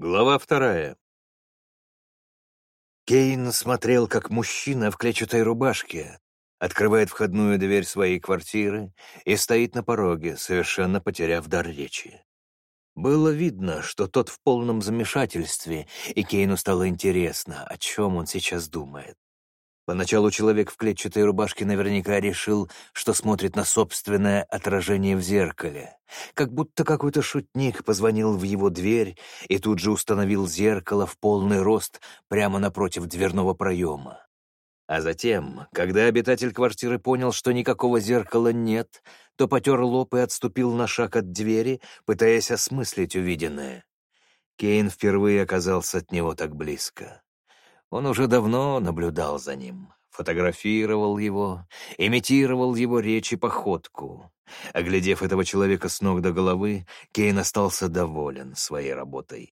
Глава вторая. Кейн смотрел, как мужчина в клетчатой рубашке открывает входную дверь своей квартиры и стоит на пороге, совершенно потеряв дар речи. Было видно, что тот в полном замешательстве, и Кейну стало интересно, о чем он сейчас думает. Поначалу человек в клетчатой рубашке наверняка решил, что смотрит на собственное отражение в зеркале. Как будто какой-то шутник позвонил в его дверь и тут же установил зеркало в полный рост прямо напротив дверного проема. А затем, когда обитатель квартиры понял, что никакого зеркала нет, то потер лоб и отступил на шаг от двери, пытаясь осмыслить увиденное. Кейн впервые оказался от него так близко. Он уже давно наблюдал за ним, фотографировал его, имитировал его речь и походку. Оглядев этого человека с ног до головы, Кейн остался доволен своей работой.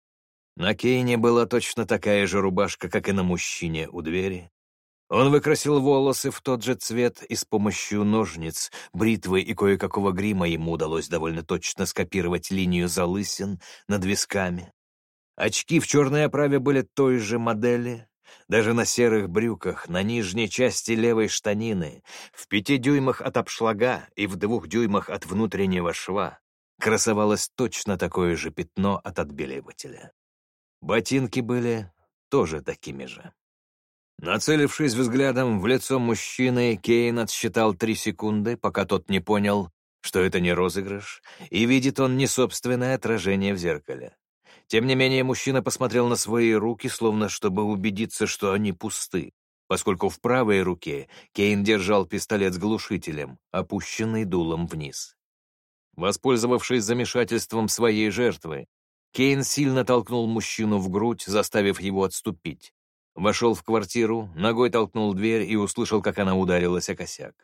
На Кейне была точно такая же рубашка, как и на мужчине у двери. Он выкрасил волосы в тот же цвет, и с помощью ножниц, бритвы и кое-какого грима ему удалось довольно точно скопировать линию залысин над висками. Очки в черной оправе были той же модели, даже на серых брюках, на нижней части левой штанины, в пяти дюймах от обшлага и в двух дюймах от внутреннего шва красовалось точно такое же пятно от отбеливателя. Ботинки были тоже такими же. Нацелившись взглядом в лицо мужчины, Кейн отсчитал три секунды, пока тот не понял, что это не розыгрыш, и видит он не собственное отражение в зеркале. Тем не менее, мужчина посмотрел на свои руки, словно чтобы убедиться, что они пусты, поскольку в правой руке Кейн держал пистолет с глушителем, опущенный дулом вниз. Воспользовавшись замешательством своей жертвы, Кейн сильно толкнул мужчину в грудь, заставив его отступить. Вошел в квартиру, ногой толкнул дверь и услышал, как она ударилась о косяк.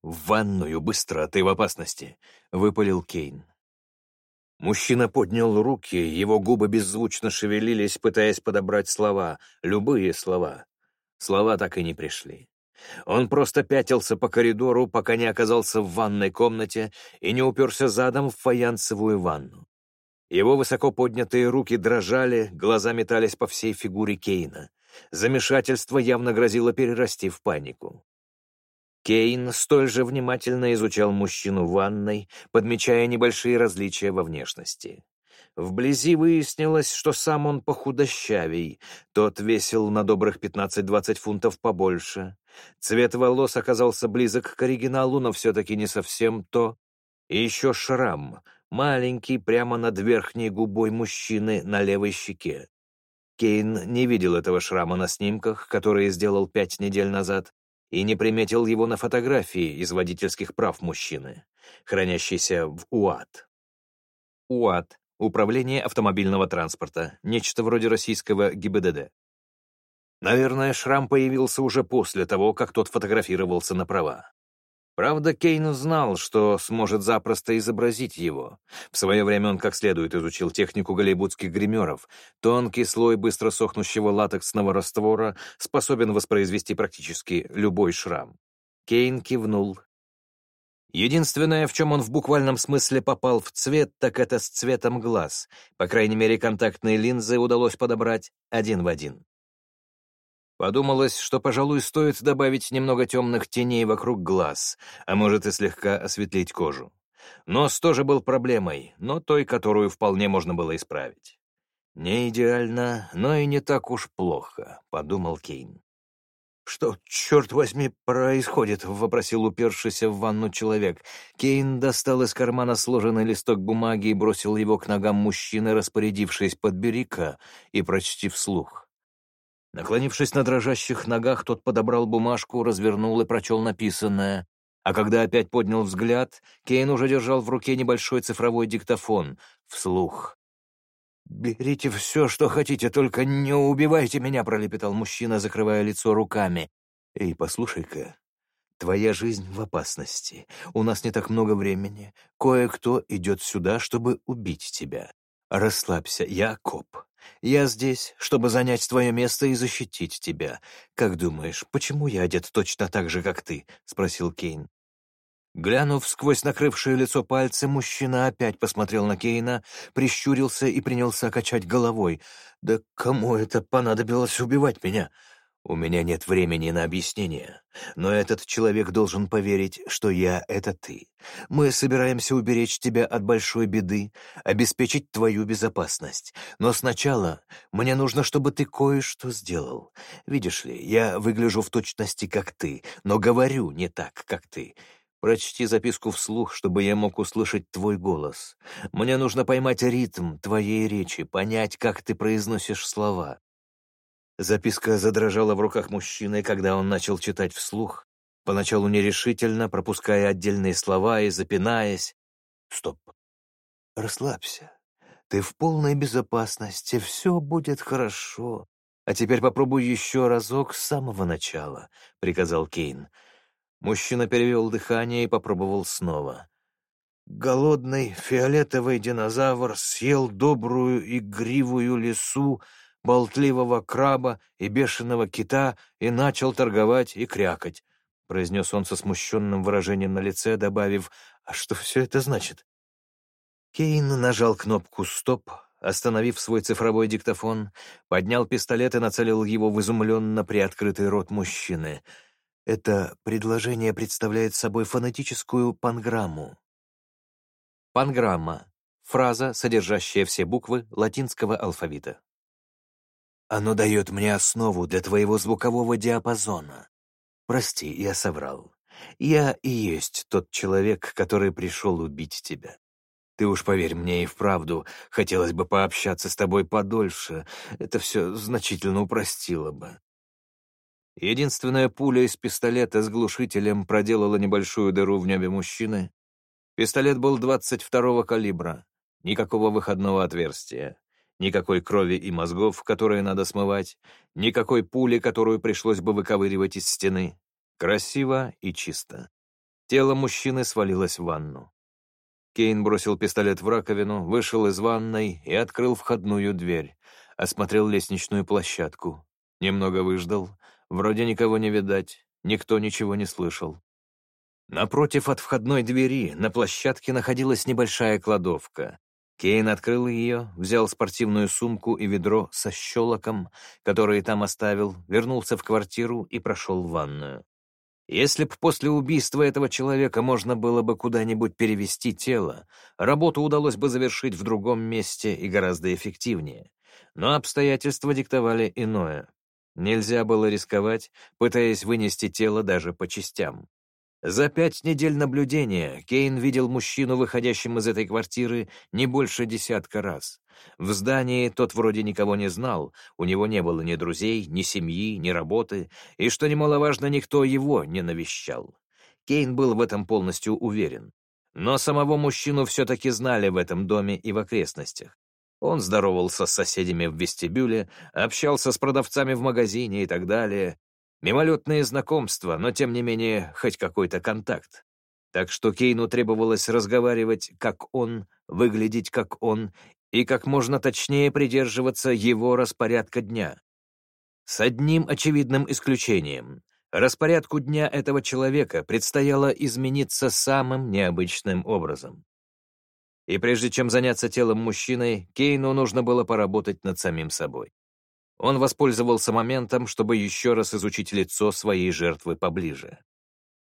«В ванную, быстро, ты в опасности!» — выпалил Кейн. Мужчина поднял руки, его губы беззвучно шевелились, пытаясь подобрать слова, любые слова. Слова так и не пришли. Он просто пятился по коридору, пока не оказался в ванной комнате и не уперся задом в фаянсовую ванну. Его высоко поднятые руки дрожали, глаза метались по всей фигуре Кейна. Замешательство явно грозило перерасти в панику. Кейн столь же внимательно изучал мужчину в ванной, подмечая небольшие различия во внешности. Вблизи выяснилось, что сам он похудощавей, тот весил на добрых 15-20 фунтов побольше. Цвет волос оказался близок к оригиналу, но все-таки не совсем то. И еще шрам, маленький, прямо над верхней губой мужчины на левой щеке. Кейн не видел этого шрама на снимках, которые сделал пять недель назад, и не приметил его на фотографии из водительских прав мужчины, хранящейся в УАТ. УАТ — Управление автомобильного транспорта, нечто вроде российского ГИБДД. Наверное, шрам появился уже после того, как тот фотографировался на права. Правда, Кейн знал, что сможет запросто изобразить его. В свое время он как следует изучил технику голливудских гримеров. Тонкий слой быстро сохнущего латексного раствора способен воспроизвести практически любой шрам. Кейн кивнул. Единственное, в чем он в буквальном смысле попал в цвет, так это с цветом глаз. По крайней мере, контактные линзы удалось подобрать один в один. Подумалось, что, пожалуй, стоит добавить немного темных теней вокруг глаз, а может и слегка осветлить кожу. Нос тоже был проблемой, но той, которую вполне можно было исправить. «Не идеально, но и не так уж плохо», — подумал Кейн. «Что, черт возьми, происходит?» — вопросил упершийся в ванну человек. Кейн достал из кармана сложенный листок бумаги и бросил его к ногам мужчины, распорядившись «подбери-ка» и прочти вслух. Наклонившись на дрожащих ногах, тот подобрал бумажку, развернул и прочел написанное. А когда опять поднял взгляд, Кейн уже держал в руке небольшой цифровой диктофон. Вслух. «Берите все, что хотите, только не убивайте меня», — пролепетал мужчина, закрывая лицо руками. «Эй, послушай-ка, твоя жизнь в опасности. У нас не так много времени. Кое-кто идет сюда, чтобы убить тебя. Расслабься, я коп. Я здесь, чтобы занять твое место и защитить тебя. Как думаешь, почему я одет точно так же, как ты?» — спросил Кейн. Глянув сквозь накрывшее лицо пальцы, мужчина опять посмотрел на Кейна, прищурился и принялся качать головой. «Да кому это понадобилось убивать меня? У меня нет времени на объяснение, но этот человек должен поверить, что я — это ты. Мы собираемся уберечь тебя от большой беды, обеспечить твою безопасность. Но сначала мне нужно, чтобы ты кое-что сделал. Видишь ли, я выгляжу в точности, как ты, но говорю не так, как ты». Прочти записку вслух, чтобы я мог услышать твой голос. Мне нужно поймать ритм твоей речи, понять, как ты произносишь слова. Записка задрожала в руках мужчины, когда он начал читать вслух, поначалу нерешительно, пропуская отдельные слова и запинаясь. Стоп. Расслабься. Ты в полной безопасности, все будет хорошо. А теперь попробуй еще разок с самого начала, — приказал Кейн. Мужчина перевел дыхание и попробовал снова. Голодный фиолетовый динозавр съел добрую игривую лису, болтливого краба и бешеного кита и начал торговать и крякать, — произнес он со смущенным выражением на лице, добавив, «А что все это значит?» Кейн нажал кнопку «Стоп», остановив свой цифровой диктофон, поднял пистолет и нацелил его в изумленно приоткрытый рот мужчины — это предложение представляет собой фонетическую панграмму. Панграмма — фраза, содержащая все буквы латинского алфавита. Оно дает мне основу для твоего звукового диапазона. Прости, я соврал. Я и есть тот человек, который пришел убить тебя. Ты уж поверь мне и вправду, хотелось бы пообщаться с тобой подольше. Это все значительно упростило бы. Единственная пуля из пистолета с глушителем проделала небольшую дыру в небе мужчины. Пистолет был 22-го калибра, никакого выходного отверстия, никакой крови и мозгов, которые надо смывать, никакой пули, которую пришлось бы выковыривать из стены. Красиво и чисто. Тело мужчины свалилось в ванну. Кейн бросил пистолет в раковину, вышел из ванной и открыл входную дверь, осмотрел лестничную площадку, немного выждал — Вроде никого не видать, никто ничего не слышал. Напротив от входной двери на площадке находилась небольшая кладовка. Кейн открыл ее, взял спортивную сумку и ведро со щелоком, которые там оставил, вернулся в квартиру и прошел в ванную. Если б после убийства этого человека можно было бы куда-нибудь перевести тело, работу удалось бы завершить в другом месте и гораздо эффективнее. Но обстоятельства диктовали иное. Нельзя было рисковать, пытаясь вынести тело даже по частям. За пять недель наблюдения Кейн видел мужчину, выходящим из этой квартиры, не больше десятка раз. В здании тот вроде никого не знал, у него не было ни друзей, ни семьи, ни работы, и, что немаловажно, никто его не навещал. Кейн был в этом полностью уверен. Но самого мужчину все-таки знали в этом доме и в окрестностях. Он здоровался с соседями в вестибюле, общался с продавцами в магазине и так далее. Мимолетные знакомства, но тем не менее хоть какой-то контакт. Так что Кейну требовалось разговаривать как он, выглядеть как он и как можно точнее придерживаться его распорядка дня. С одним очевидным исключением. Распорядку дня этого человека предстояло измениться самым необычным образом. И прежде чем заняться телом мужчины, Кейну нужно было поработать над самим собой. Он воспользовался моментом, чтобы еще раз изучить лицо своей жертвы поближе.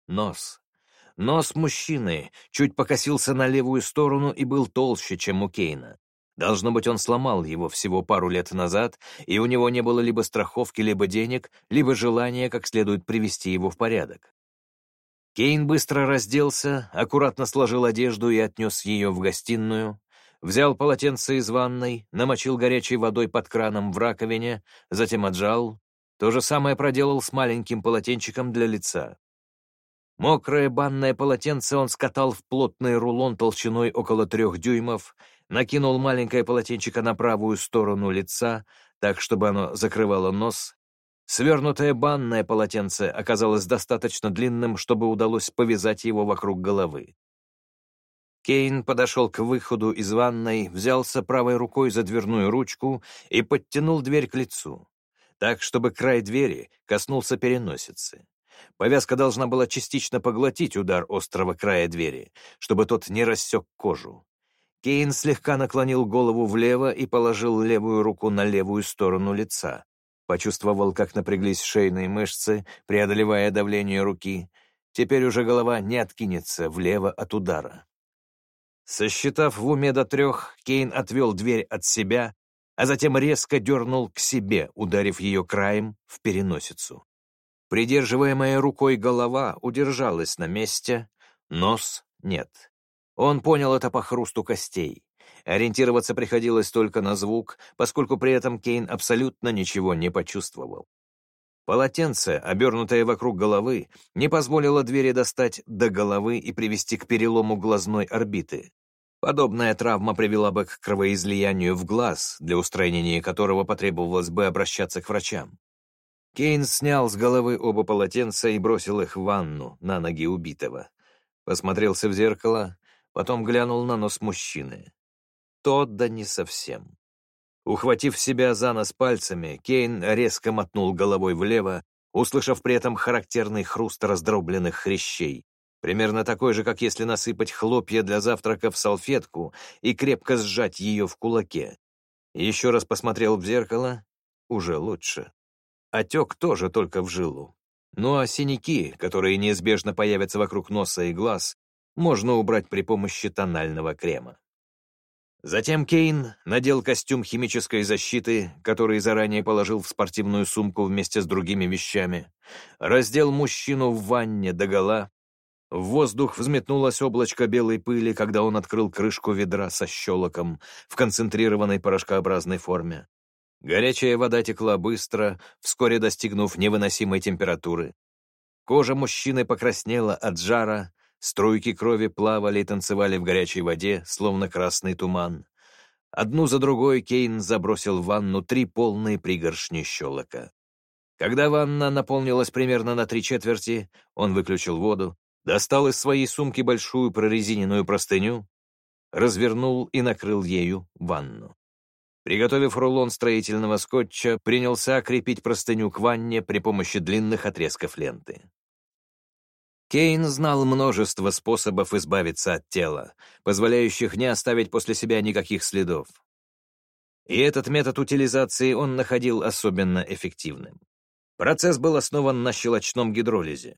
Нос. Нос мужчины чуть покосился на левую сторону и был толще, чем у Кейна. Должно быть, он сломал его всего пару лет назад, и у него не было либо страховки, либо денег, либо желания как следует привести его в порядок. Кейн быстро разделся, аккуратно сложил одежду и отнес ее в гостиную, взял полотенце из ванной, намочил горячей водой под краном в раковине, затем отжал. То же самое проделал с маленьким полотенчиком для лица. Мокрое банное полотенце он скатал в плотный рулон толщиной около трех дюймов, накинул маленькое полотенчико на правую сторону лица, так, чтобы оно закрывало нос, Свернутое банное полотенце оказалось достаточно длинным, чтобы удалось повязать его вокруг головы. Кейн подошел к выходу из ванной, взялся правой рукой за дверную ручку и подтянул дверь к лицу, так, чтобы край двери коснулся переносицы. Повязка должна была частично поглотить удар острого края двери, чтобы тот не рассек кожу. Кейн слегка наклонил голову влево и положил левую руку на левую сторону лица. Почувствовал, как напряглись шейные мышцы, преодолевая давление руки. Теперь уже голова не откинется влево от удара. Сосчитав в уме до трех, Кейн отвел дверь от себя, а затем резко дернул к себе, ударив ее краем в переносицу. Придерживаемая рукой голова удержалась на месте, нос — нет. Он понял это по хрусту костей. Ориентироваться приходилось только на звук, поскольку при этом Кейн абсолютно ничего не почувствовал. Полотенце, обернутое вокруг головы, не позволило двери достать до головы и привести к перелому глазной орбиты. Подобная травма привела бы к кровоизлиянию в глаз, для устранения которого потребовалось бы обращаться к врачам. Кейн снял с головы оба полотенца и бросил их в ванну на ноги убитого. Посмотрелся в зеркало, потом глянул на нос мужчины. Тот да не совсем. Ухватив себя за нос пальцами, Кейн резко мотнул головой влево, услышав при этом характерный хруст раздробленных хрящей, примерно такой же, как если насыпать хлопья для завтрака в салфетку и крепко сжать ее в кулаке. Еще раз посмотрел в зеркало — уже лучше. Отек тоже только в жилу. Ну а синяки, которые неизбежно появятся вокруг носа и глаз, можно убрать при помощи тонального крема. Затем Кейн надел костюм химической защиты, который заранее положил в спортивную сумку вместе с другими вещами, раздел мужчину в ванне догола. В воздух взметнулось облачко белой пыли, когда он открыл крышку ведра со щелоком в концентрированной порошкообразной форме. Горячая вода текла быстро, вскоре достигнув невыносимой температуры. Кожа мужчины покраснела от жара, струйки крови плавали и танцевали в горячей воде, словно красный туман. Одну за другой Кейн забросил в ванну три полные пригоршни щелока. Когда ванна наполнилась примерно на три четверти, он выключил воду, достал из своей сумки большую прорезиненную простыню, развернул и накрыл ею ванну. Приготовив рулон строительного скотча, принялся крепить простыню к ванне при помощи длинных отрезков ленты. Кейн знал множество способов избавиться от тела, позволяющих не оставить после себя никаких следов. И этот метод утилизации он находил особенно эффективным. Процесс был основан на щелочном гидролизе.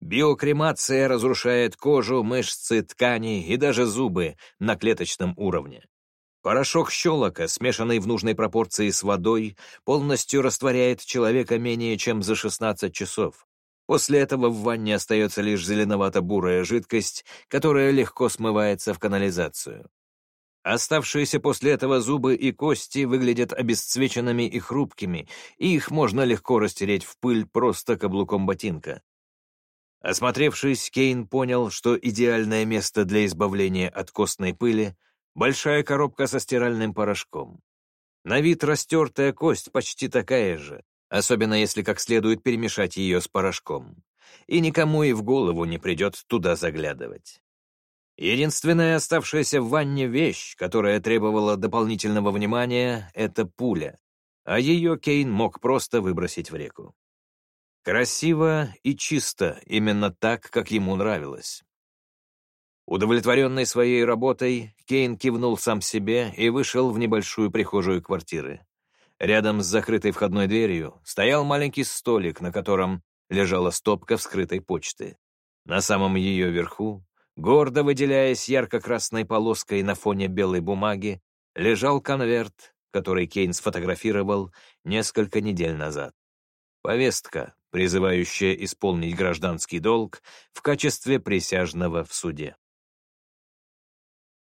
Биокремация разрушает кожу, мышцы, ткани и даже зубы на клеточном уровне. Порошок щелока, смешанный в нужной пропорции с водой, полностью растворяет человека менее чем за 16 часов. После этого в ванне остается лишь зеленовато-бурая жидкость, которая легко смывается в канализацию. Оставшиеся после этого зубы и кости выглядят обесцвеченными и хрупкими, и их можно легко растереть в пыль просто каблуком ботинка. Осмотревшись, Кейн понял, что идеальное место для избавления от костной пыли Большая коробка со стиральным порошком. На вид растертая кость почти такая же, особенно если как следует перемешать ее с порошком. И никому и в голову не придет туда заглядывать. Единственная оставшаяся в ванне вещь, которая требовала дополнительного внимания, — это пуля, а ее Кейн мог просто выбросить в реку. Красиво и чисто, именно так, как ему нравилось. Удовлетворенный своей работой, Кейн кивнул сам себе и вышел в небольшую прихожую квартиры. Рядом с закрытой входной дверью стоял маленький столик, на котором лежала стопка вскрытой почты. На самом ее верху, гордо выделяясь ярко-красной полоской на фоне белой бумаги, лежал конверт, который Кейн сфотографировал несколько недель назад. Повестка, призывающая исполнить гражданский долг в качестве присяжного в суде.